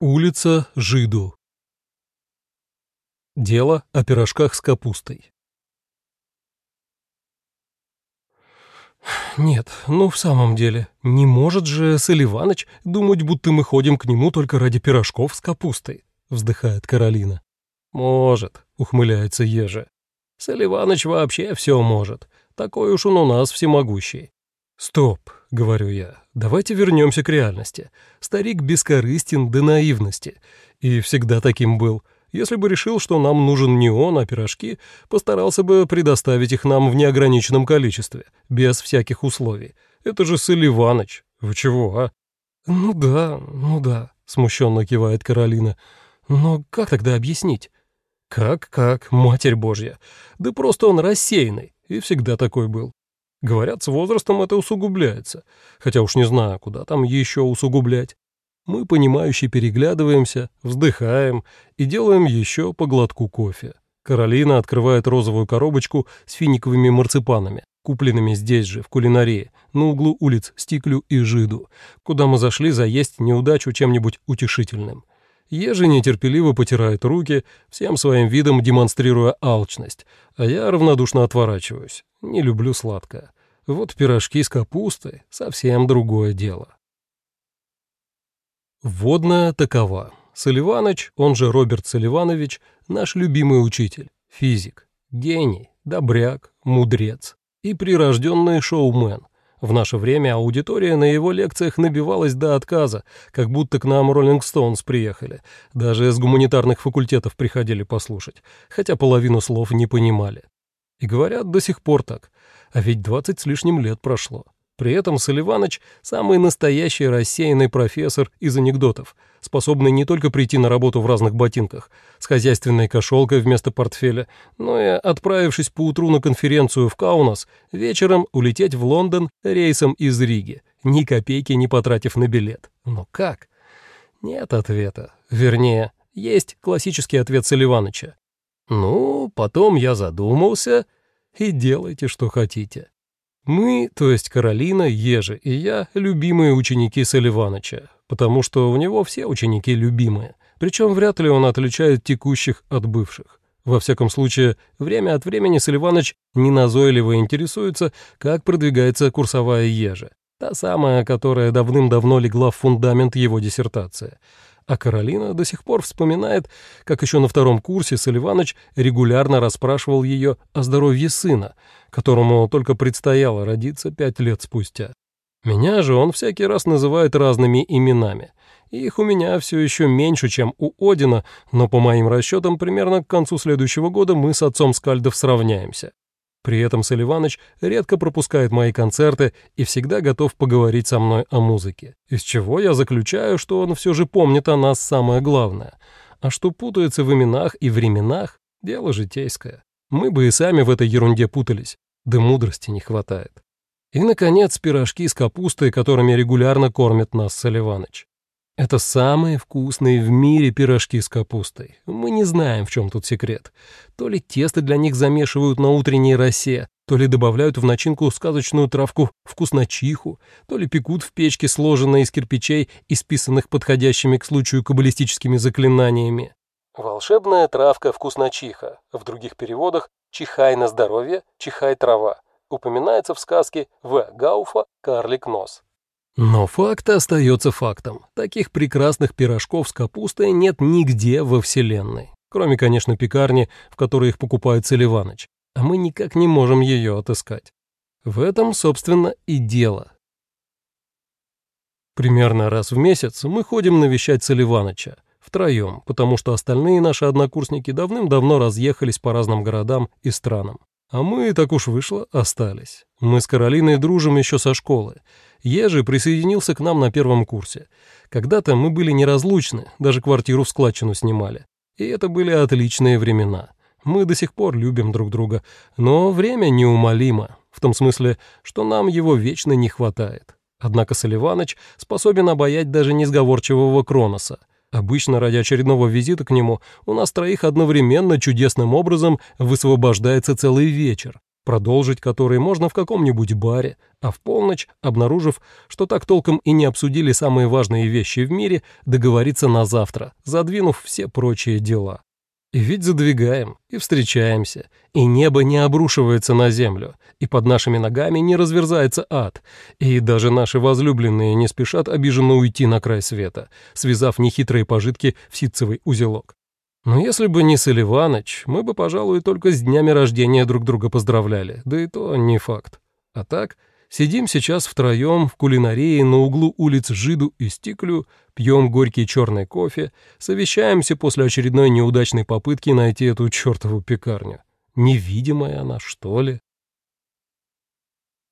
Улица Жиду. Дело о пирожках с капустой. «Нет, ну в самом деле, не может же Селиваныч думать, будто мы ходим к нему только ради пирожков с капустой», — вздыхает Каролина. «Может», — ухмыляется Ежа. «Селиваныч вообще все может. Такой уж он у нас всемогущий». «Стоп», — говорю я, — «давайте вернемся к реальности. Старик бескорыстен до наивности. И всегда таким был. Если бы решил, что нам нужен не он, а пирожки, постарался бы предоставить их нам в неограниченном количестве, без всяких условий. Это же Селиваныч. Вы чего, а?» «Ну да, ну да», — смущенно кивает Каролина. «Но как тогда объяснить?» «Как-как, Матерь Божья? Да просто он рассеянный, и всегда такой был. Говорят, с возрастом это усугубляется, хотя уж не знаю, куда там еще усугублять. Мы, понимающе переглядываемся, вздыхаем и делаем еще по глотку кофе. Каролина открывает розовую коробочку с финиковыми марципанами, купленными здесь же, в кулинарии, на углу улиц Стиклю и Жиду, куда мы зашли заесть неудачу чем-нибудь утешительным. Ежи нетерпеливо потирает руки, всем своим видом демонстрируя алчность, а я равнодушно отворачиваюсь. Не люблю сладкое. Вот пирожки с капустой — совсем другое дело. Вводная такова. Соливаныч, он же Роберт Соливанович, наш любимый учитель, физик, гений, добряк, мудрец и прирожденный шоумен — в наше время аудитория на его лекциях набивалась до отказа, как будто к нам Роллинг Стоунс приехали. Даже с гуманитарных факультетов приходили послушать, хотя половину слов не понимали. И говорят до сих пор так. А ведь двадцать с лишним лет прошло. При этом Соливаныч – самый настоящий рассеянный профессор из анекдотов, способный не только прийти на работу в разных ботинках, с хозяйственной кошелкой вместо портфеля, но и, отправившись поутру на конференцию в Каунас, вечером улететь в Лондон рейсом из Риги, ни копейки не потратив на билет. Но как? Нет ответа. Вернее, есть классический ответ Соливаныча. Ну, потом я задумался, и делайте, что хотите. Мы, то есть Каролина, Ежи и я, любимые ученики Соливаныча, потому что у него все ученики любимые, причем вряд ли он отличает текущих от бывших. Во всяком случае, время от времени Соливаныч неназойливо интересуется, как продвигается курсовая Ежа, та самая, которая давным-давно легла в фундамент его диссертации — а Каролина до сих пор вспоминает, как еще на втором курсе Соливаныч регулярно расспрашивал ее о здоровье сына, которому только предстояло родиться пять лет спустя. Меня же он всякий раз называет разными именами. Их у меня все еще меньше, чем у Одина, но по моим расчетам примерно к концу следующего года мы с отцом Скальдов сравняемся. При этом Соливаныч редко пропускает мои концерты и всегда готов поговорить со мной о музыке. Из чего я заключаю, что он все же помнит о нас самое главное. А что путается в именах и временах – дело житейское. Мы бы и сами в этой ерунде путались, да мудрости не хватает. И, наконец, пирожки с капустой, которыми регулярно кормит нас Соливаныч. Это самые вкусные в мире пирожки с капустой. Мы не знаем, в чем тут секрет. То ли тесто для них замешивают на утренней росе, то ли добавляют в начинку сказочную травку вкусночиху, то ли пекут в печке, сложенной из кирпичей, исписанных подходящими к случаю каббалистическими заклинаниями. Волшебная травка вкусночиха, в других переводах «чихай на здоровье», «чихай трава», упоминается в сказке В. Гауфа «Карлик нос». Но факт остается фактом. Таких прекрасных пирожков с капустой нет нигде во Вселенной. Кроме, конечно, пекарни, в которой их покупает Селиваныч. А мы никак не можем ее отыскать. В этом, собственно, и дело. Примерно раз в месяц мы ходим навещать Селиваныча. Втроем, потому что остальные наши однокурсники давным-давно разъехались по разным городам и странам. А мы, так уж вышло, остались. Мы с Каролиной дружим еще со школы. Ежи присоединился к нам на первом курсе. Когда-то мы были неразлучны, даже квартиру в складчину снимали. И это были отличные времена. Мы до сих пор любим друг друга, но время неумолимо, в том смысле, что нам его вечно не хватает. Однако Соливаныч способен обаять даже несговорчивого Кроноса. Обычно ради очередного визита к нему у нас троих одновременно чудесным образом высвобождается целый вечер, продолжить который можно в каком-нибудь баре, а в полночь, обнаружив, что так толком и не обсудили самые важные вещи в мире, договориться на завтра, задвинув все прочие дела. И ведь задвигаем, и встречаемся, и небо не обрушивается на землю, и под нашими ногами не разверзается ад, и даже наши возлюбленные не спешат обиженно уйти на край света, связав нехитрые пожитки в ситцевый узелок. Но если бы не Соливаныч, мы бы, пожалуй, только с днями рождения друг друга поздравляли, да и то не факт. А так, Сидим сейчас втроем в кулинарии на углу улиц Жиду и Стиклю, пьем горький черный кофе, совещаемся после очередной неудачной попытки найти эту чертову пекарню. Невидимая она, что ли?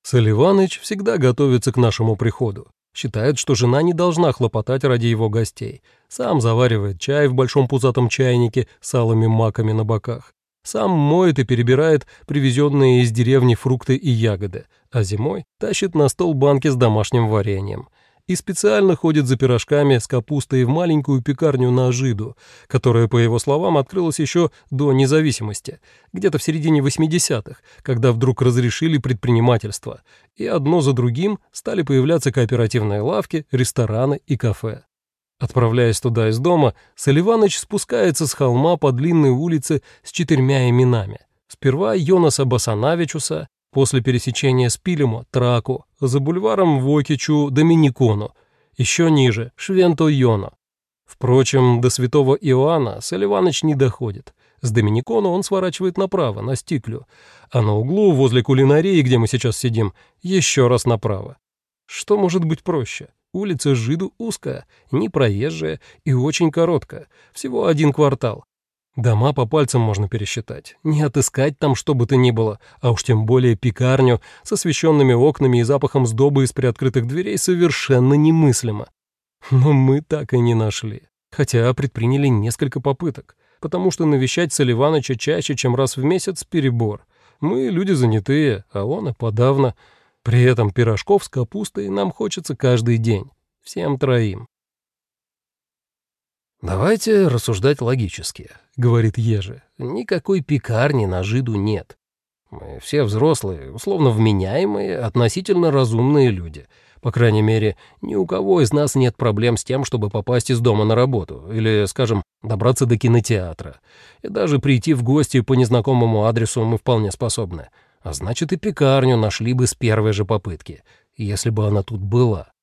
Соливаныч всегда готовится к нашему приходу. Считает, что жена не должна хлопотать ради его гостей. Сам заваривает чай в большом пузатом чайнике с алыми маками на боках. Сам моет и перебирает привезенные из деревни фрукты и ягоды, а зимой тащит на стол банки с домашним вареньем. И специально ходит за пирожками с капустой в маленькую пекарню на Жиду, которая, по его словам, открылась еще до независимости, где-то в середине 80-х, когда вдруг разрешили предпринимательство, и одно за другим стали появляться кооперативные лавки, рестораны и кафе. Отправляясь туда из дома, Соливаныч спускается с холма по длинной улице с четырьмя именами. Сперва Йонаса Басанавичуса, после пересечения с Пилемо – Траку, за бульваром Вокичу – Доминикону, еще ниже – Швенто Йоно. Впрочем, до святого Иоанна Соливаныч не доходит. С Доминикону он сворачивает направо, на Стиклю, а на углу, возле кулинарии, где мы сейчас сидим, еще раз направо. Что может быть проще? Улица Жиду узкая, непроезжая и очень короткая, всего один квартал. Дома по пальцам можно пересчитать, не отыскать там что бы то ни было, а уж тем более пекарню с освещенными окнами и запахом сдобы из приоткрытых дверей совершенно немыслимо. Но мы так и не нашли, хотя предприняли несколько попыток, потому что навещать Соливаныча чаще, чем раз в месяц, перебор. Мы люди занятые, а он и подавно — при этом пирожков с капустой нам хочется каждый день, всем троим. «Давайте рассуждать логически», — говорит Ежи. «Никакой пекарни на жиду нет. Мы все взрослые, условно вменяемые, относительно разумные люди. По крайней мере, ни у кого из нас нет проблем с тем, чтобы попасть из дома на работу или, скажем, добраться до кинотеатра. И даже прийти в гости по незнакомому адресу мы вполне способны. А значит, и пекарню нашли бы с первой же попытки, если бы она тут была.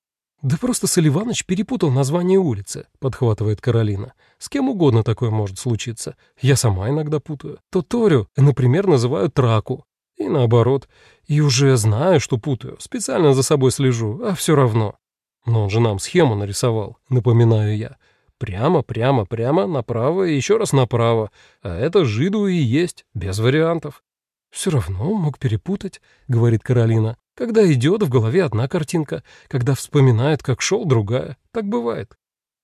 «Да просто Соливаныч перепутал название улицы», — подхватывает Каролина. «С кем угодно такое может случиться. Я сама иногда путаю. То Торю, например, называют Траку. И наоборот. И уже знаю, что путаю. Специально за собой слежу, а все равно. Но он же нам схему нарисовал, напоминаю я. Прямо, прямо, прямо, направо и еще раз направо. А это жиду и есть, без вариантов. «Все равно мог перепутать», — говорит Каролина. «Когда идет, в голове одна картинка, когда вспоминает, как шел, другая. Так бывает».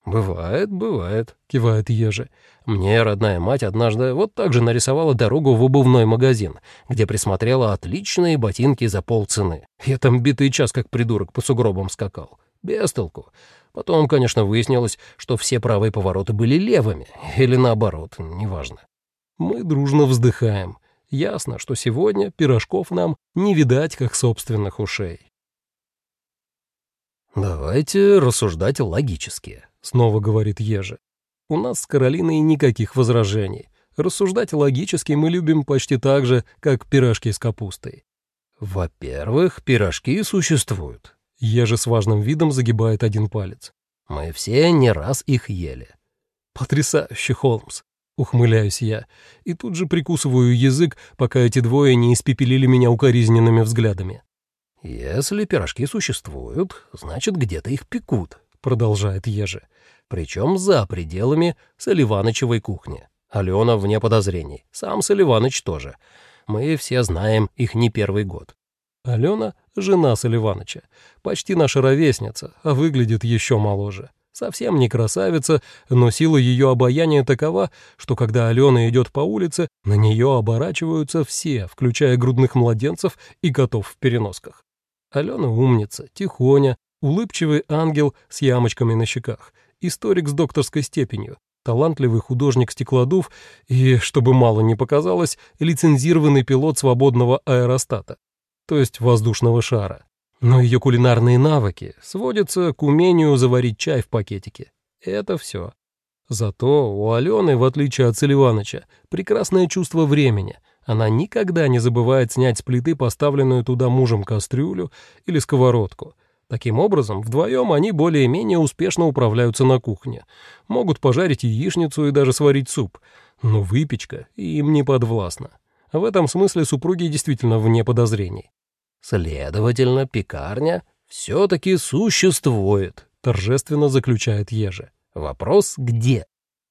«Бывает, бывает», — кивает Ежи. «Мне родная мать однажды вот так же нарисовала дорогу в обувной магазин, где присмотрела отличные ботинки за полцены. Я там битый час как придурок по сугробам скакал. Без толку. Потом, конечно, выяснилось, что все правые повороты были левыми, или наоборот, неважно. Мы дружно вздыхаем. Ясно, что сегодня пирожков нам не видать, как собственных ушей. «Давайте рассуждать логически», — снова говорит Ежи. «У нас с Каролиной никаких возражений. Рассуждать логически мы любим почти так же, как пирожки с капустой». «Во-первых, пирожки существуют». Ежи с важным видом загибает один палец. «Мы все не раз их ели». «Потрясающе, Холмс. Ухмыляюсь я, и тут же прикусываю язык, пока эти двое не испепелили меня укоризненными взглядами. «Если пирожки существуют, значит, где-то их пекут», — продолжает Ежи. «Причем за пределами Соливанычевой кухни. Алена вне подозрений, сам Соливаныч тоже. Мы все знаем их не первый год. Алена — жена Соливаныча, почти наша ровесница, а выглядит еще моложе. Совсем не красавица, но сила ее обаяния такова, что когда Алена идет по улице, на нее оборачиваются все, включая грудных младенцев и котов в переносках. Алена умница, тихоня, улыбчивый ангел с ямочками на щеках, историк с докторской степенью, талантливый художник-стеклодув и, чтобы мало не показалось, лицензированный пилот свободного аэростата, то есть воздушного шара. Но ее кулинарные навыки сводятся к умению заварить чай в пакетике. Это все. Зато у Алены, в отличие от Селиваныча, прекрасное чувство времени. Она никогда не забывает снять с плиты поставленную туда мужем кастрюлю или сковородку. Таким образом, вдвоем они более-менее успешно управляются на кухне. Могут пожарить яичницу и даже сварить суп. Но выпечка им не подвластна. В этом смысле супруги действительно вне подозрений. «Следовательно, пекарня все-таки существует», — торжественно заключает Ежи. «Вопрос где?»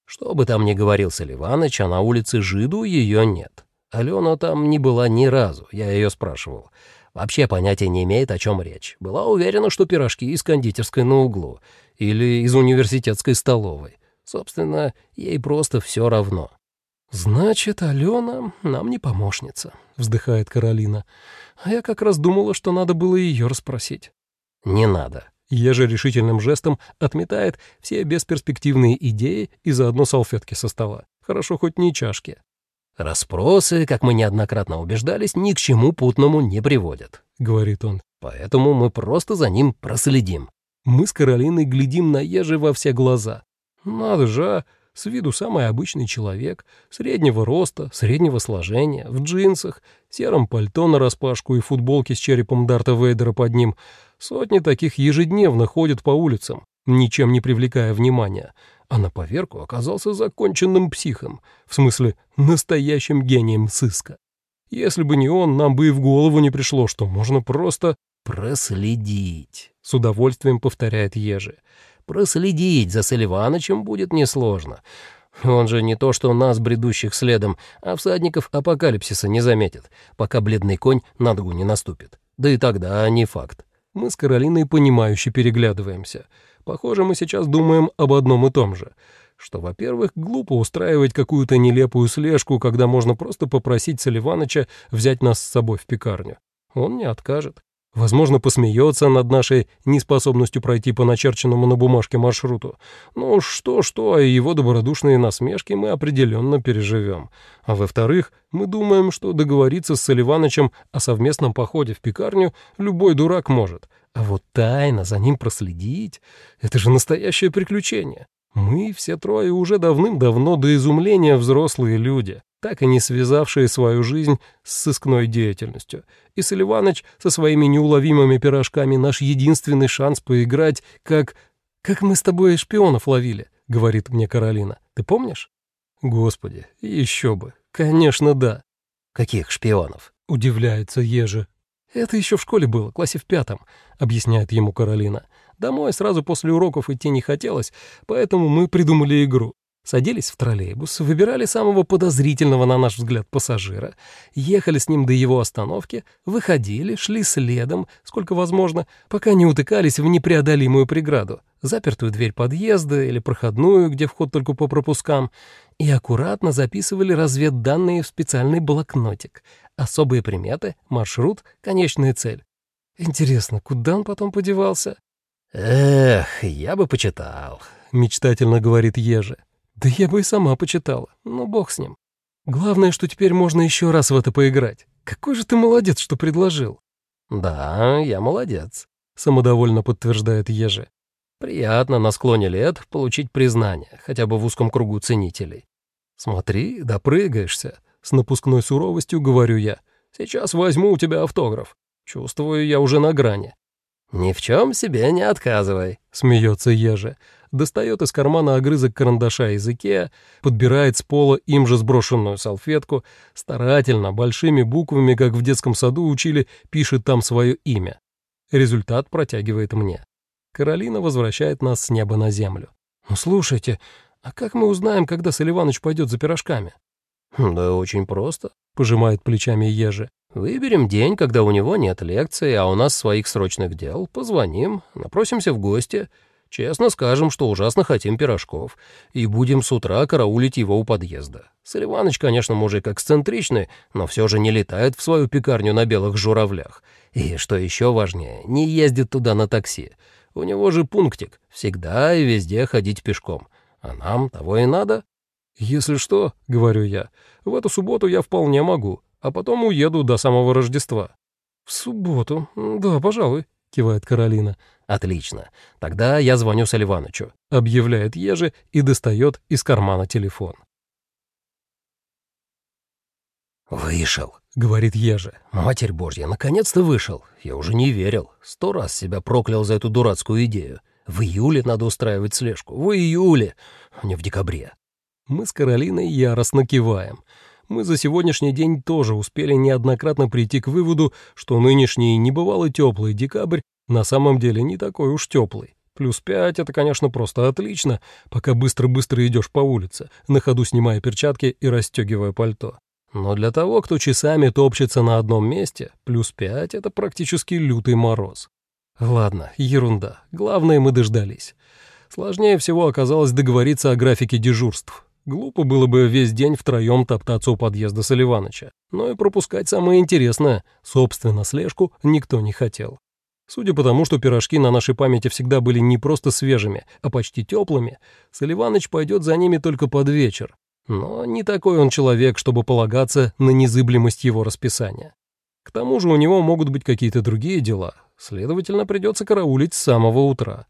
Что бы там ни говорил Селиваныч, а на улице Жиду ее нет. Алена там не была ни разу, я ее спрашивал. Вообще понятия не имеет, о чем речь. Была уверена, что пирожки из кондитерской на углу или из университетской столовой. Собственно, ей просто все равно. «Значит, Алена нам не помощница», — вздыхает Каролина. «А я как раз думала, что надо было ее расспросить». «Не надо». Еже решительным жестом отметает все бесперспективные идеи и заодно салфетки со стола. Хорошо хоть не чашки. «Расспросы, как мы неоднократно убеждались, ни к чему путному не приводят», — говорит он. «Поэтому мы просто за ним проследим». Мы с Каролиной глядим на Ежи во все глаза. «Надо же, а!» С виду самый обычный человек, среднего роста, среднего сложения, в джинсах, сером пальто нараспашку и футболке с черепом Дарта Вейдера под ним. Сотни таких ежедневно ходят по улицам, ничем не привлекая внимания. А на поверку оказался законченным психом, в смысле настоящим гением сыска. Если бы не он, нам бы и в голову не пришло, что можно просто проследить, с удовольствием повторяет Ежи. Проследить за Селиванычем будет несложно. Он же не то что нас, бредущих следом, а всадников апокалипсиса не заметит, пока бледный конь на ногу не наступит. Да и тогда не факт. Мы с Каролиной понимающе переглядываемся. Похоже, мы сейчас думаем об одном и том же. Что, во-первых, глупо устраивать какую-то нелепую слежку, когда можно просто попросить Селиваныча взять нас с собой в пекарню. Он не откажет. Возможно, посмеется над нашей неспособностью пройти по начерченному на бумажке маршруту. Ну, что-что, а его добродушные насмешки мы определенно переживем. А во-вторых, мы думаем, что договориться с Соливанычем о совместном походе в пекарню любой дурак может. А вот тайно за ним проследить — это же настоящее приключение. Мы все трое уже давным-давно до изумления взрослые люди так и не связавшие свою жизнь с сыскной деятельностью. И Соливаныч со своими неуловимыми пирожками наш единственный шанс поиграть, как... «Как мы с тобой шпионов ловили», — говорит мне Каролина. «Ты помнишь?» «Господи, еще бы. Конечно, да». «Каких шпионов?» — удивляется Ежи. «Это еще в школе было, классе в пятом», — объясняет ему Каролина. «Домой сразу после уроков идти не хотелось, поэтому мы придумали игру. Садились в троллейбус, выбирали самого подозрительного, на наш взгляд, пассажира, ехали с ним до его остановки, выходили, шли следом, сколько возможно, пока не утыкались в непреодолимую преграду, запертую дверь подъезда или проходную, где вход только по пропускам, и аккуратно записывали разведданные в специальный блокнотик. Особые приметы, маршрут, конечная цель. Интересно, куда он потом подевался? «Эх, я бы почитал», — мечтательно говорит Ежи. Да я бы и сама почитала, но бог с ним. Главное, что теперь можно еще раз в это поиграть. Какой же ты молодец, что предложил. Да, я молодец, самодовольно подтверждает Ежи. Приятно на склоне лет получить признание, хотя бы в узком кругу ценителей. Смотри, допрыгаешься. С напускной суровостью говорю я. Сейчас возьму у тебя автограф. Чувствую, я уже на грани. «Ни в чем себе не отказывай», — смеется Ежи достает из кармана огрызок карандаша из Икеа, подбирает с пола им же сброшенную салфетку, старательно, большими буквами, как в детском саду учили, пишет там свое имя. Результат протягивает мне. Каролина возвращает нас с неба на землю. «Ну, слушайте, а как мы узнаем, когда Соливаныч пойдет за пирожками?» «Да очень просто», — пожимает плечами Ежи. «Выберем день, когда у него нет лекции, а у нас своих срочных дел, позвоним, напросимся в гости, Честно скажем, что ужасно хотим пирожков, и будем с утра караулить его у подъезда. Селиваныч, конечно, мужик эксцентричный, но все же не летает в свою пекарню на белых журавлях. И, что еще важнее, не ездит туда на такси. У него же пунктик — всегда и везде ходить пешком. А нам того и надо. «Если что, — говорю я, — в эту субботу я вполне могу, а потом уеду до самого Рождества». «В субботу? Да, пожалуй», — кивает Каролина. «Отлично. Тогда я звоню Саливанычу», — объявляет Ежи и достает из кармана телефон. «Вышел», — говорит Ежи. «Матерь Божья, наконец-то вышел. Я уже не верил. Сто раз себя проклял за эту дурацкую идею. В июле надо устраивать слежку. В июле, а не в декабре». Мы с Каролиной яростно киваем. Мы за сегодняшний день тоже успели неоднократно прийти к выводу, что нынешний небывало теплый декабрь на самом деле не такой уж теплый. Плюс пять — это, конечно, просто отлично, пока быстро-быстро идешь по улице, на ходу снимая перчатки и расстегивая пальто. Но для того, кто часами топчется на одном месте, плюс пять — это практически лютый мороз. Ладно, ерунда. Главное, мы дождались. Сложнее всего оказалось договориться о графике дежурств. Глупо было бы весь день втроем топтаться у подъезда Соливаныча. Но и пропускать самое интересное, собственно, слежку, никто не хотел. Судя по тому, что пирожки на нашей памяти всегда были не просто свежими, а почти теплыми, Соливаныч пойдет за ними только под вечер, но не такой он человек, чтобы полагаться на незыблемость его расписания. К тому же у него могут быть какие-то другие дела, следовательно, придется караулить с самого утра.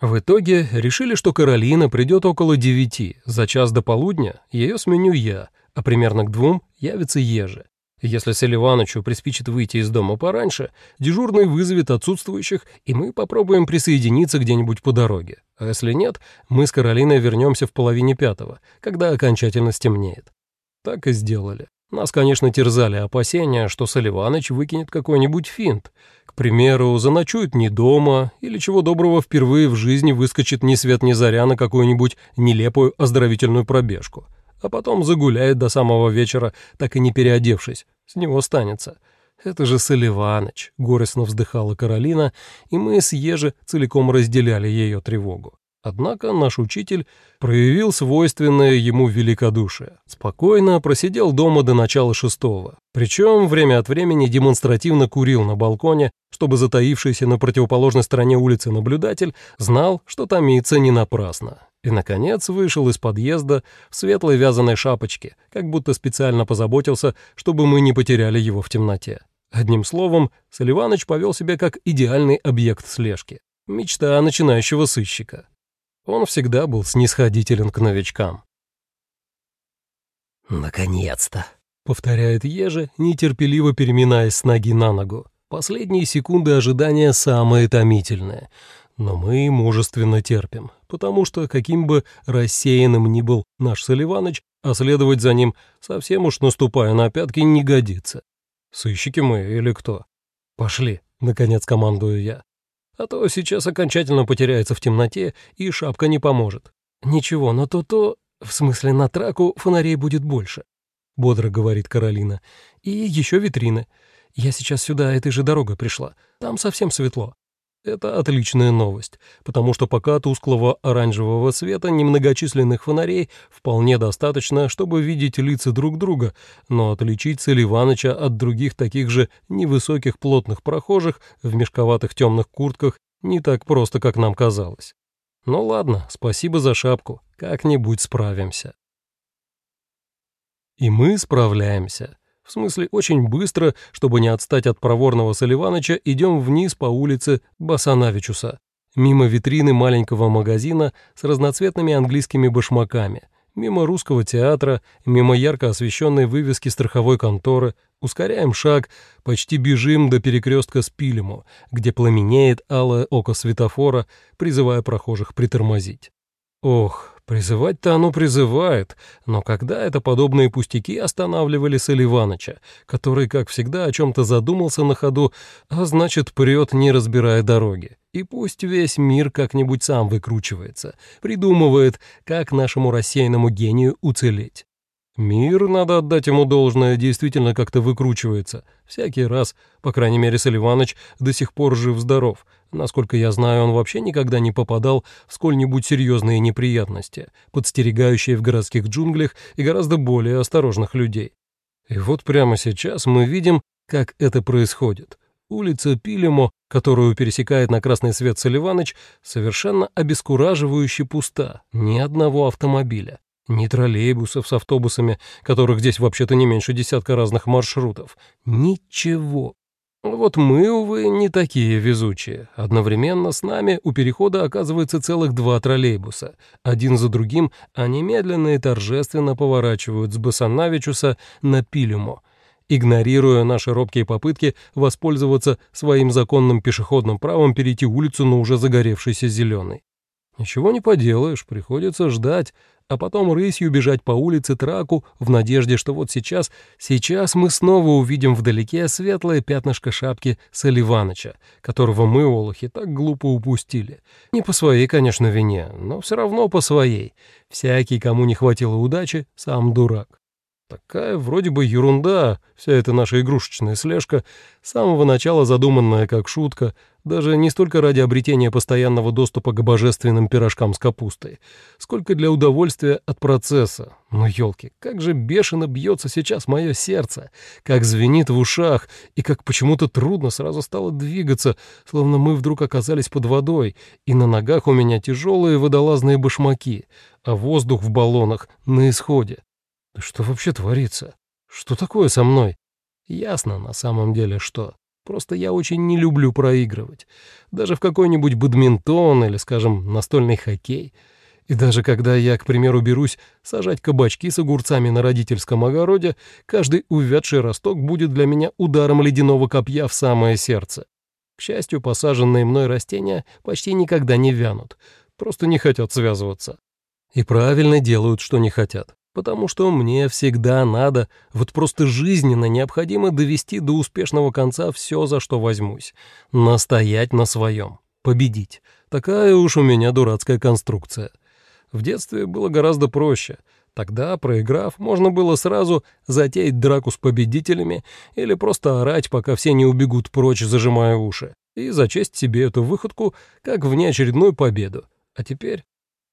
В итоге решили, что Каролина придет около девяти, за час до полудня ее сменю я, а примерно к двум явится Ежи. Если Селиванычу приспичит выйти из дома пораньше, дежурный вызовет отсутствующих, и мы попробуем присоединиться где-нибудь по дороге. А если нет, мы с Каролиной вернемся в половине пятого, когда окончательно стемнеет. Так и сделали. Нас, конечно, терзали опасения, что Соливаныч выкинет какой-нибудь финт. Примеру, заночует не дома, или чего доброго впервые в жизни выскочит ни свет ни заря на какую-нибудь нелепую оздоровительную пробежку а потом загуляет до самого вечера, так и не переодевшись. С него станется. Это же Соливаныч, горестно вздыхала Каролина, и мы с Ежи целиком разделяли ее тревогу. Однако наш учитель проявил свойственное ему великодушие. Спокойно просидел дома до начала шестого. Причем время от времени демонстративно курил на балконе, чтобы затаившийся на противоположной стороне улицы наблюдатель знал, что томится не напрасно. И, наконец, вышел из подъезда в светлой вязаной шапочке, как будто специально позаботился, чтобы мы не потеряли его в темноте. Одним словом, Соливаныч повел себя как идеальный объект слежки. Мечта начинающего сыщика. Он всегда был снисходителен к новичкам. «Наконец-то!» — повторяет Ежи, нетерпеливо переминаясь с ноги на ногу. Последние секунды ожидания самые томительные — но мы мужественно терпим, потому что каким бы рассеянным ни был наш Соливаныч, а следовать за ним, совсем уж наступая на пятки, не годится. Сыщики мы или кто? Пошли, наконец командую я. А то сейчас окончательно потеряется в темноте, и шапка не поможет. Ничего, но то-то, в смысле на траку фонарей будет больше, бодро говорит Каролина. И еще витрины. Я сейчас сюда этой же дорогой пришла. Там совсем светло. Это отличная новость, потому что пока тусклого оранжевого света немногочисленных фонарей вполне достаточно, чтобы видеть лица друг друга, но отличить Селиваныча от других таких же невысоких плотных прохожих в мешковатых темных куртках не так просто, как нам казалось. Ну ладно, спасибо за шапку, как-нибудь справимся. И мы справляемся. В смысле, очень быстро, чтобы не отстать от проворного Соливаныча, идем вниз по улице Басанавичуса, мимо витрины маленького магазина с разноцветными английскими башмаками, мимо русского театра, мимо ярко освещенной вывески страховой конторы, ускоряем шаг, почти бежим до перекрестка с Пилему, где пламенеет алое око светофора, призывая прохожих притормозить. Ох, Призывать-то оно призывает, но когда это подобные пустяки останавливали Соливаныча, который, как всегда, о чем-то задумался на ходу, а значит, прет, не разбирая дороги. И пусть весь мир как-нибудь сам выкручивается, придумывает, как нашему рассеянному гению уцелеть. Мир, надо отдать ему должное, действительно как-то выкручивается. Всякий раз, по крайней мере, Соливаныч до сих пор жив-здоров. Насколько я знаю, он вообще никогда не попадал в сколь-нибудь серьезные неприятности, подстерегающие в городских джунглях и гораздо более осторожных людей. И вот прямо сейчас мы видим, как это происходит. Улица Пилемо, которую пересекает на красный свет Соливаныч, совершенно обескураживающе пуста, ни одного автомобиля. Ни троллейбусов с автобусами, которых здесь вообще-то не меньше десятка разных маршрутов. Ничего. Вот мы, увы, не такие везучие. Одновременно с нами у перехода оказывается целых два троллейбуса. Один за другим они медленно и торжественно поворачивают с Басанавичуса на Пилюмо, игнорируя наши робкие попытки воспользоваться своим законным пешеходным правом перейти улицу на уже загоревшийся зеленый. Ничего не поделаешь, приходится ждать, а потом рысью бежать по улице Траку в надежде, что вот сейчас, сейчас мы снова увидим вдалеке светлое пятнышко шапки Соливаныча, которого мы, олухи, так глупо упустили. Не по своей, конечно, вине, но все равно по своей. Всякий, кому не хватило удачи, сам дурак. Такая вроде бы ерунда, вся эта наша игрушечная слежка, с самого начала задуманная как шутка, даже не столько ради обретения постоянного доступа к божественным пирожкам с капустой, сколько для удовольствия от процесса. Но, елки, как же бешено бьется сейчас мое сердце, как звенит в ушах, и как почему-то трудно сразу стало двигаться, словно мы вдруг оказались под водой, и на ногах у меня тяжелые водолазные башмаки, а воздух в баллонах на исходе. Да что вообще творится? Что такое со мной? Ясно на самом деле что. Просто я очень не люблю проигрывать. Даже в какой-нибудь бадминтон или, скажем, настольный хоккей. И даже когда я, к примеру, берусь сажать кабачки с огурцами на родительском огороде, каждый увядший росток будет для меня ударом ледяного копья в самое сердце. К счастью, посаженные мной растения почти никогда не вянут, просто не хотят связываться. И правильно делают, что не хотят потому что мне всегда надо, вот просто жизненно необходимо довести до успешного конца все, за что возьмусь, настоять на своем, победить. Такая уж у меня дурацкая конструкция. В детстве было гораздо проще. Тогда, проиграв, можно было сразу затеять драку с победителями или просто орать, пока все не убегут прочь, зажимая уши, и зачесть себе эту выходку как внеочередную победу. А теперь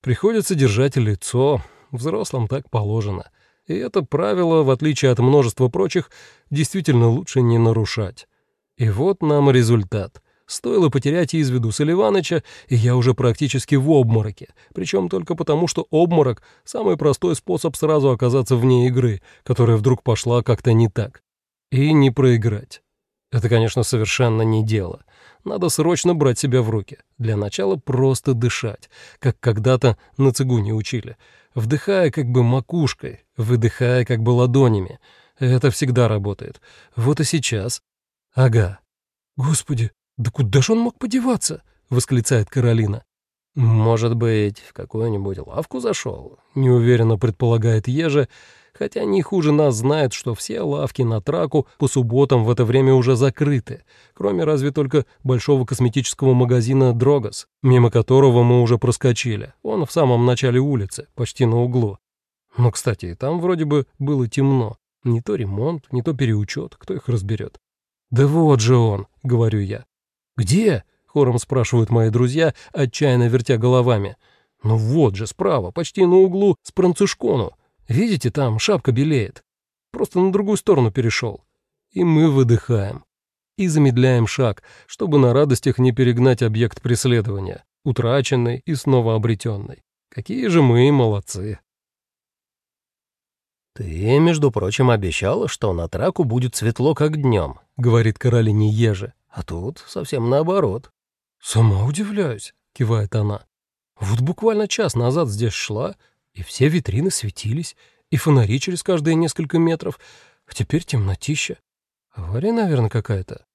приходится держать лицо, Взрослым так положено. И это правило, в отличие от множества прочих, действительно лучше не нарушать. И вот нам результат. Стоило потерять из виду Соливаныча, и я уже практически в обмороке, причем только потому, что обморок — самый простой способ сразу оказаться вне игры, которая вдруг пошла как-то не так. И не проиграть. Это, конечно, совершенно не дело. Надо срочно брать себя в руки. Для начала просто дышать, как когда-то на цигуне учили — вдыхая как бы макушкой, выдыхая как бы ладонями. Это всегда работает. Вот и сейчас. Ага. Господи, да куда же он мог подеваться? восклицает Каролина. Может быть, в какую-нибудь лавку зашел? Неуверенно предполагает Ежа, хотя не хуже нас знает, что все лавки на траку по субботам в это время уже закрыты, кроме разве только большого косметического магазина «Дрогос», мимо которого мы уже проскочили. Он в самом начале улицы, почти на углу. Но, кстати, там вроде бы было темно. Не то ремонт, не то переучет, кто их разберет. «Да вот же он», — говорю я. «Где?» — хором спрашивают мои друзья, отчаянно вертя головами. «Ну вот же, справа, почти на углу с Францишкону. Видите, там шапка белеет. Просто на другую сторону перешел. И мы выдыхаем. И замедляем шаг, чтобы на радостях не перегнать объект преследования, утраченный и снова обретенный. Какие же мы молодцы. «Ты, между прочим, обещала, что на траку будет светло, как днем», — говорит Каролине Еже. «А тут совсем наоборот». «Сама удивляюсь», — кивает она. «Вот буквально час назад здесь шла, и все витрины светились, и фонари через каждые несколько метров, а теперь темнотища. Авария, наверное, какая-то.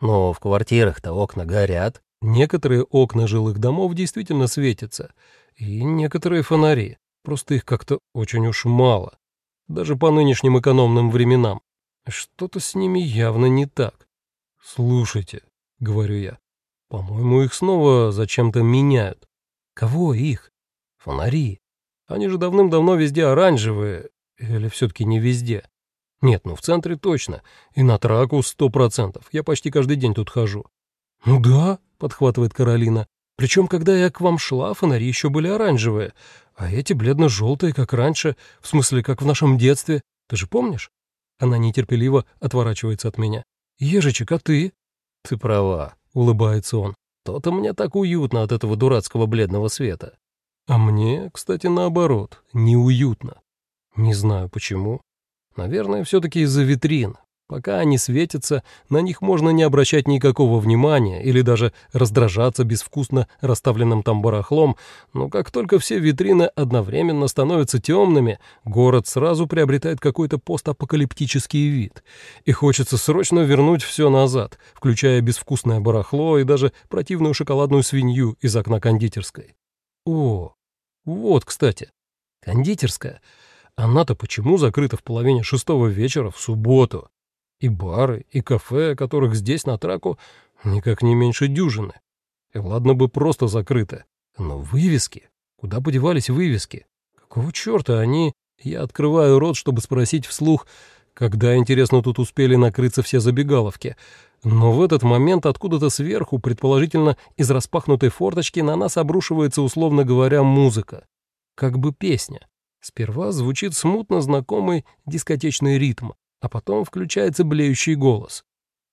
Но в квартирах-то окна горят. Некоторые окна жилых домов действительно светятся, и некоторые фонари, просто их как-то очень уж мало, даже по нынешним экономным временам. Что-то с ними явно не так. «Слушайте», — говорю я, — «по-моему, их снова зачем-то меняют». «Кого их?» «Фонари. Они же давным-давно везде оранжевые. Или все-таки не везде? Нет, ну в центре точно. И на траку сто процентов. Я почти каждый день тут хожу. Ну да, подхватывает Каролина. Причем, когда я к вам шла, фонари еще были оранжевые, а эти бледно-желтые, как раньше, в смысле, как в нашем детстве. Ты же помнишь? Она нетерпеливо отворачивается от меня. Ежичек, а ты? «Ты права», — улыбается он. «То-то мне так уютно от этого дурацкого бледного света». А мне, кстати, наоборот, неуютно. Не знаю почему. Наверное, все-таки из-за витрин. Пока они светятся, на них можно не обращать никакого внимания или даже раздражаться безвкусно расставленным там барахлом, но как только все витрины одновременно становятся темными, город сразу приобретает какой-то постапокалиптический вид, и хочется срочно вернуть все назад, включая безвкусное барахло и даже противную шоколадную свинью из окна кондитерской. О, вот, кстати, кондитерская. Она-то почему закрыта в половине шестого вечера в субботу? И бары, и кафе, которых здесь на траку никак не меньше дюжины. И ладно бы просто закрыто. Но вывески? Куда подевались вывески? Какого черта они... Я открываю рот, чтобы спросить вслух, когда, интересно, тут успели накрыться все забегаловки. Но в этот момент откуда-то сверху, предположительно из распахнутой форточки, на нас обрушивается, условно говоря, музыка. Как бы песня. Сперва звучит смутно знакомый дискотечный ритм, а потом включается блеющий голос.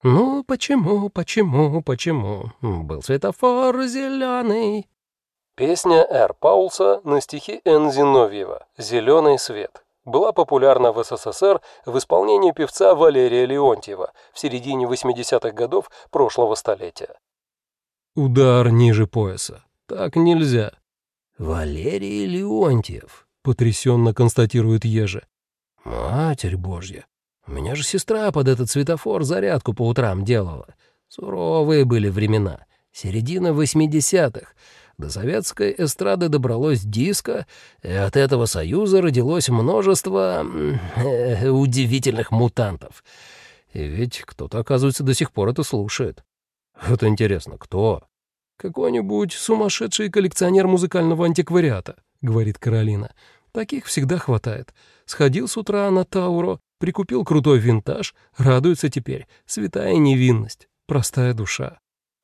«Ну, почему, почему, почему? Был светофор зеленый». Песня Р. Паулса на стихи Н. Зиновьева «Зеленый свет» была популярна в СССР в исполнении певца Валерия Леонтьева в середине 80-х годов прошлого столетия. Удар ниже пояса. Так нельзя. «Валерий Леонтьев», — потрясенно констатирует Ежи. «Матерь Божья, у меня же сестра под этот светофор зарядку по утрам делала. Суровые были времена, середина восьмидесятых. До советской эстрады добралось диско, и от этого союза родилось множество э, удивительных мутантов. И ведь кто-то, оказывается, до сих пор это слушает. Вот интересно, кто? Какой-нибудь сумасшедший коллекционер музыкального антиквариата, говорит Каролина. Таких всегда хватает. Сходил с утра на Тауро, Прикупил крутой винтаж, радуется теперь. Святая невинность, простая душа.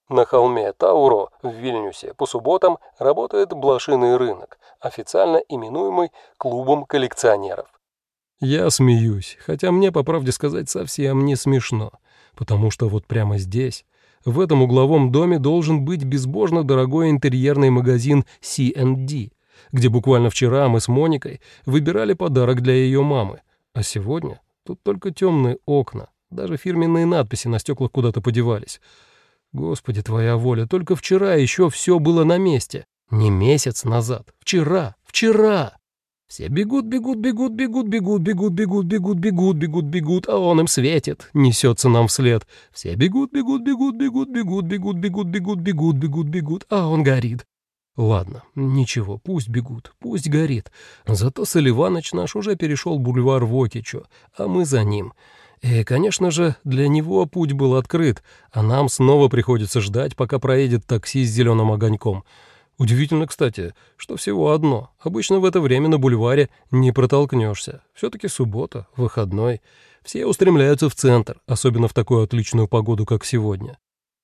На холме Тауро в Вильнюсе по субботам работает блошиный рынок, официально именуемый клубом коллекционеров. Я смеюсь, хотя мне, по правде сказать, совсем не смешно, потому что вот прямо здесь, в этом угловом доме должен быть безбожно дорогой интерьерный магазин C&D, где буквально вчера мы с Моникой выбирали подарок для ее мамы, а сегодня тут только темные окна, даже фирменные надписи на стеклах куда-то подевались. Господи, твоя воля, только вчера еще все было на месте. Не месяц назад, вчера, вчера. Все бегут, бегут, бегут, бегут, бегут, бегут, бегут, бегут, бегут, бегут, бегут, а он им светит, несется нам вслед. Все бегут, бегут, бегут, бегут, бегут, бегут, бегут, бегут, бегут, бегут, бегут, а он горит. Ладно, ничего, пусть бегут, пусть горит. Зато Соливаныч наш уже перешел бульвар Вокичу, а мы за ним. И, конечно же, для него путь был открыт, а нам снова приходится ждать, пока проедет такси с зеленым огоньком. Удивительно, кстати, что всего одно. Обычно в это время на бульваре не протолкнешься. Все-таки суббота, выходной. Все устремляются в центр, особенно в такую отличную погоду, как сегодня.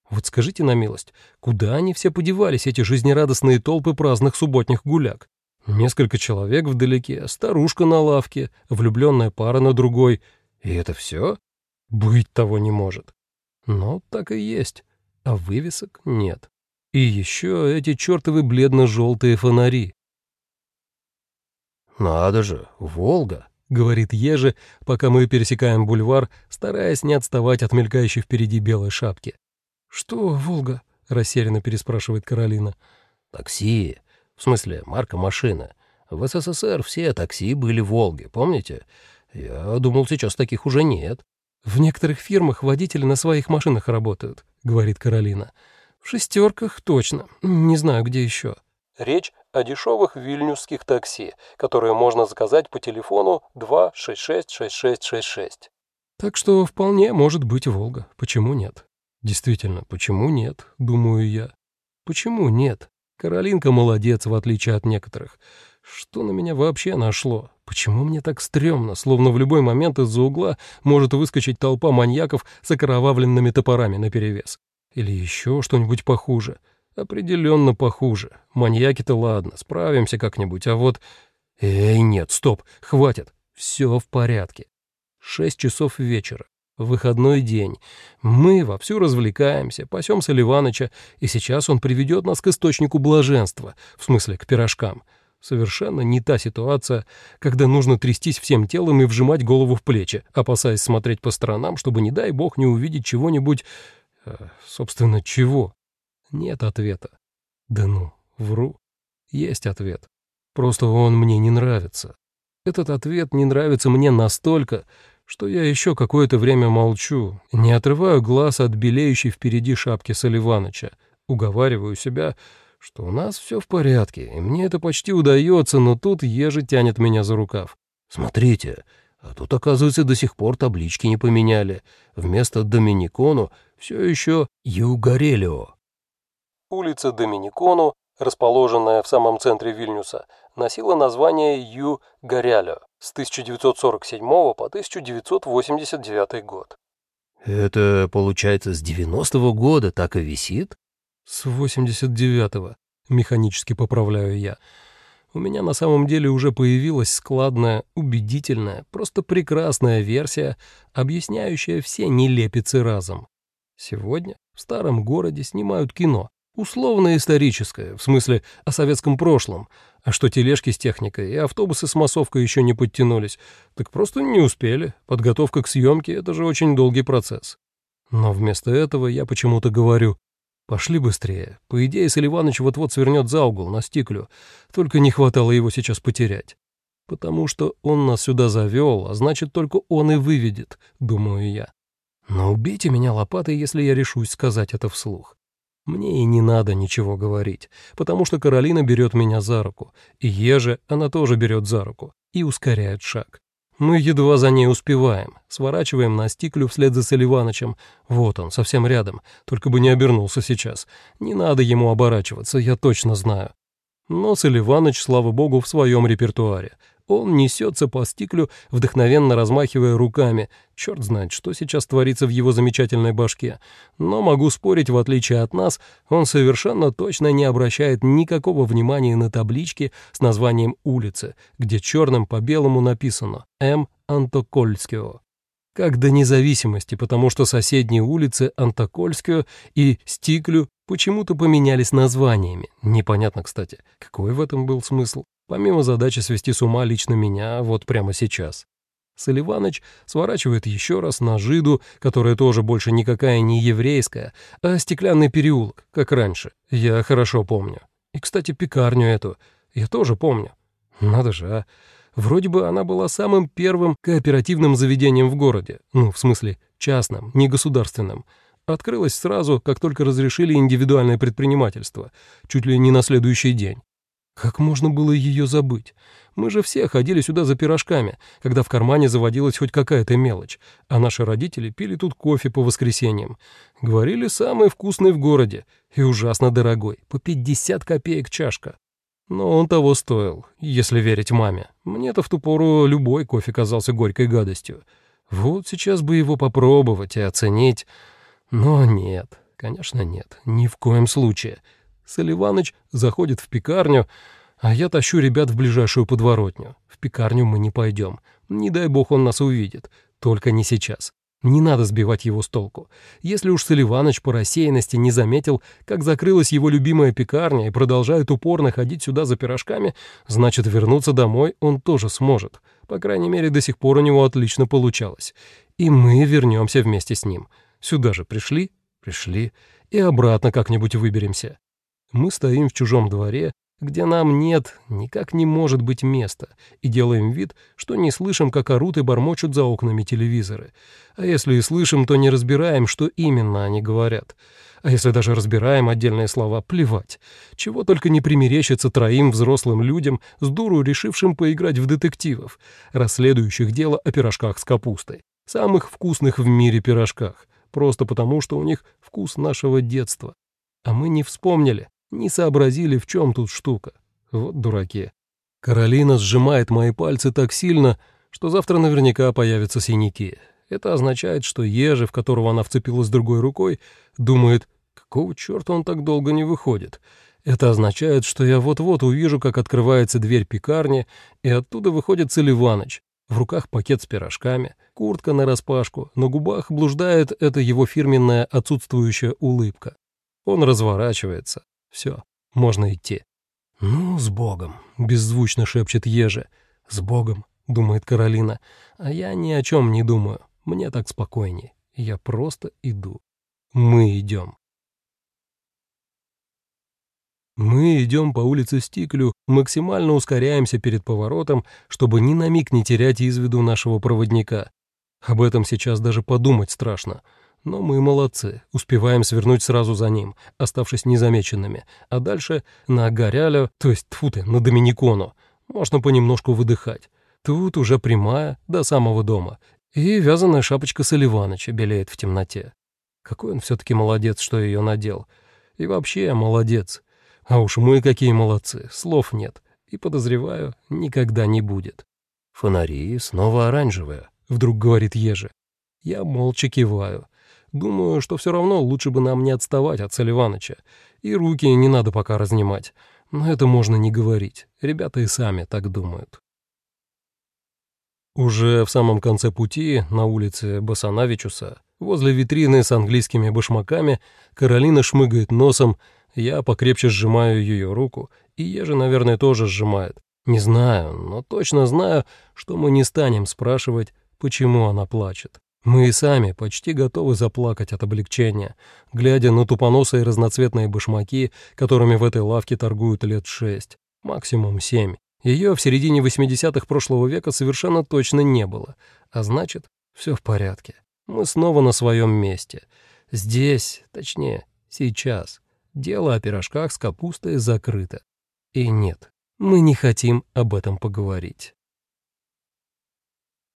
Вот скажите на милость, куда они все подевались, эти жизнерадостные толпы праздных субботних гуляк? Несколько человек вдалеке, старушка на лавке, влюбленная пара на другой. И это все? Быть того не может. Но так и есть, а вывесок нет. И еще эти чертовы бледно-желтые фонари. «Надо же, Волга!» — говорит Ежи, пока мы пересекаем бульвар, стараясь не отставать от мелькающей впереди белой шапки. «Что, Волга?» — растерянно переспрашивает Каролина. «Такси. В смысле, марка машины. В СССР все такси были «Волги», помните? Я думал, сейчас таких уже нет». «В некоторых фирмах водители на своих машинах работают», — говорит Каролина. «В шестерках точно. Не знаю, где еще». Речь о дешевых вильнюсских такси, которые можно заказать по телефону 2666666. Так что вполне может быть «Волга». Почему нет? Действительно, почему нет, думаю я. Почему нет? Каролинка молодец, в отличие от некоторых. Что на меня вообще нашло? Почему мне так стрёмно, словно в любой момент из-за угла может выскочить толпа маньяков с окровавленными топорами наперевес? Или еще что-нибудь похуже? Определенно похуже. Маньяки-то ладно, справимся как-нибудь, а вот... Эй, нет, стоп, хватит. Все в порядке. Шесть часов вечера. Выходной день. Мы вовсю развлекаемся, пасем Ливаныча, и сейчас он приведет нас к источнику блаженства, в смысле к пирожкам. Совершенно не та ситуация, когда нужно трястись всем телом и вжимать голову в плечи, опасаясь смотреть по сторонам, чтобы, не дай бог, не увидеть чего-нибудь... Э, собственно, чего? Нет ответа. Да ну, вру. Есть ответ. Просто он мне не нравится. Этот ответ не нравится мне настолько, что я еще какое-то время молчу, не отрываю глаз от белеющей впереди шапки Соливаныча, уговариваю себя, что у нас все в порядке, и мне это почти удается, но тут ежи тянет меня за рукав. «Смотрите, а тут, оказывается, до сих пор таблички не поменяли. Вместо Доминикону все еще Югарелио». Улица Доминикону, расположенная в самом центре Вильнюса, носила название Ю-Горяло с 1947 по 1989 год. «Это, получается, с 90-го года так и висит?» «С 89-го», — механически поправляю я. У меня на самом деле уже появилась складная, убедительная, просто прекрасная версия, объясняющая все нелепицы разом. Сегодня в старом городе снимают кино, Условно-историческое, в смысле о советском прошлом. А что тележки с техникой и автобусы с массовкой еще не подтянулись, так просто не успели. Подготовка к съемке — это же очень долгий процесс. Но вместо этого я почему-то говорю, пошли быстрее. По идее, Соливаныч вот-вот свернет за угол на стиклю, только не хватало его сейчас потерять. Потому что он нас сюда завел, а значит, только он и выведет, думаю я. Но убейте меня лопатой, если я решусь сказать это вслух. Мне и не надо ничего говорить, потому что Каролина берет меня за руку, и Еже она тоже берет за руку и ускоряет шаг. Мы едва за ней успеваем, сворачиваем на стиклю вслед за Селиванычем. Вот он, совсем рядом, только бы не обернулся сейчас. Не надо ему оборачиваться, я точно знаю. Но Селиваныч, слава богу, в своем репертуаре. Он несется по стиклю, вдохновенно размахивая руками. Черт знает, что сейчас творится в его замечательной башке. Но могу спорить, в отличие от нас, он совершенно точно не обращает никакого внимания на таблички с названием улицы, где черным по белому написано «М. Антокольского». Как до независимости, потому что соседние улицы Антокольскую и Стиклю почему-то поменялись названиями. Непонятно, кстати, какой в этом был смысл помимо задачи свести с ума лично меня вот прямо сейчас. Соливаныч сворачивает еще раз на жиду, которая тоже больше никакая не еврейская, а стеклянный переулок, как раньше. Я хорошо помню. И, кстати, пекарню эту я тоже помню. Надо же, а. Вроде бы она была самым первым кооперативным заведением в городе. Ну, в смысле, частным, не государственным. Открылась сразу, как только разрешили индивидуальное предпринимательство, чуть ли не на следующий день. Как можно было ее забыть? Мы же все ходили сюда за пирожками, когда в кармане заводилась хоть какая-то мелочь, а наши родители пили тут кофе по воскресеньям. Говорили, самый вкусный в городе и ужасно дорогой, по 50 копеек чашка. Но он того стоил, если верить маме. Мне-то в ту пору любой кофе казался горькой гадостью. Вот сейчас бы его попробовать и оценить. Но нет, конечно нет, ни в коем случае. Соливаныч заходит в пекарню, а я тащу ребят в ближайшую подворотню. В пекарню мы не пойдем. Не дай бог он нас увидит. Только не сейчас. Не надо сбивать его с толку. Если уж Соливаныч по рассеянности не заметил, как закрылась его любимая пекарня и продолжает упорно ходить сюда за пирожками, значит, вернуться домой он тоже сможет. По крайней мере, до сих пор у него отлично получалось. И мы вернемся вместе с ним. Сюда же пришли? Пришли. И обратно как-нибудь выберемся. Мы стоим в чужом дворе, где нам нет, никак не может быть места, и делаем вид, что не слышим, как орут и бормочут за окнами телевизоры. А если и слышим, то не разбираем, что именно они говорят. А если даже разбираем отдельные слова, плевать. Чего только не примерещится троим взрослым людям, с дуру решившим поиграть в детективов, расследующих дело о пирожках с капустой. Самых вкусных в мире пирожках. Просто потому, что у них вкус нашего детства. А мы не вспомнили, не сообразили, в чем тут штука. Вот дураки. Каролина сжимает мои пальцы так сильно, что завтра наверняка появятся синяки. Это означает, что Ежи, в которого она вцепилась другой рукой, думает, какого черта он так долго не выходит. Это означает, что я вот-вот увижу, как открывается дверь пекарни, и оттуда выходит Целиваныч. В руках пакет с пирожками, куртка нараспашку, на губах блуждает эта его фирменная отсутствующая улыбка. Он разворачивается. Все, можно идти. «Ну, с Богом!» — беззвучно шепчет Ежи. «С Богом!» — думает Каролина. «А я ни о чем не думаю. Мне так спокойней. Я просто иду. Мы идем». Мы идем по улице Стиклю, максимально ускоряемся перед поворотом, чтобы ни на миг не терять из виду нашего проводника. Об этом сейчас даже подумать страшно. Но мы молодцы, успеваем свернуть сразу за ним, оставшись незамеченными, а дальше на Горялю, то есть тьфу ты, на Доминикону, можно понемножку выдыхать. Тут уже прямая, до самого дома, и вязаная шапочка Соливаныча белеет в темноте. Какой он все-таки молодец, что ее надел. И вообще молодец. А уж мы какие молодцы, слов нет. И, подозреваю, никогда не будет. Фонари снова оранжевые, вдруг говорит Ежи. Я молча киваю. Думаю, что все равно лучше бы нам не отставать от Соливаныча. И руки не надо пока разнимать. Но это можно не говорить. Ребята и сами так думают. Уже в самом конце пути, на улице Басанавичуса, возле витрины с английскими башмаками, Каролина шмыгает носом я покрепче сжимаю ее руку, и Ежи, наверное, тоже сжимает. Не знаю, но точно знаю, что мы не станем спрашивать, почему она плачет. Мы и сами почти готовы заплакать от облегчения, глядя на тупоносые разноцветные башмаки, которыми в этой лавке торгуют лет шесть, максимум семь. Ее в середине 80-х прошлого века совершенно точно не было, а значит, все в порядке. Мы снова на своем месте. Здесь, точнее, сейчас. Дело о пирожках с капустой закрыто. И нет, мы не хотим об этом поговорить.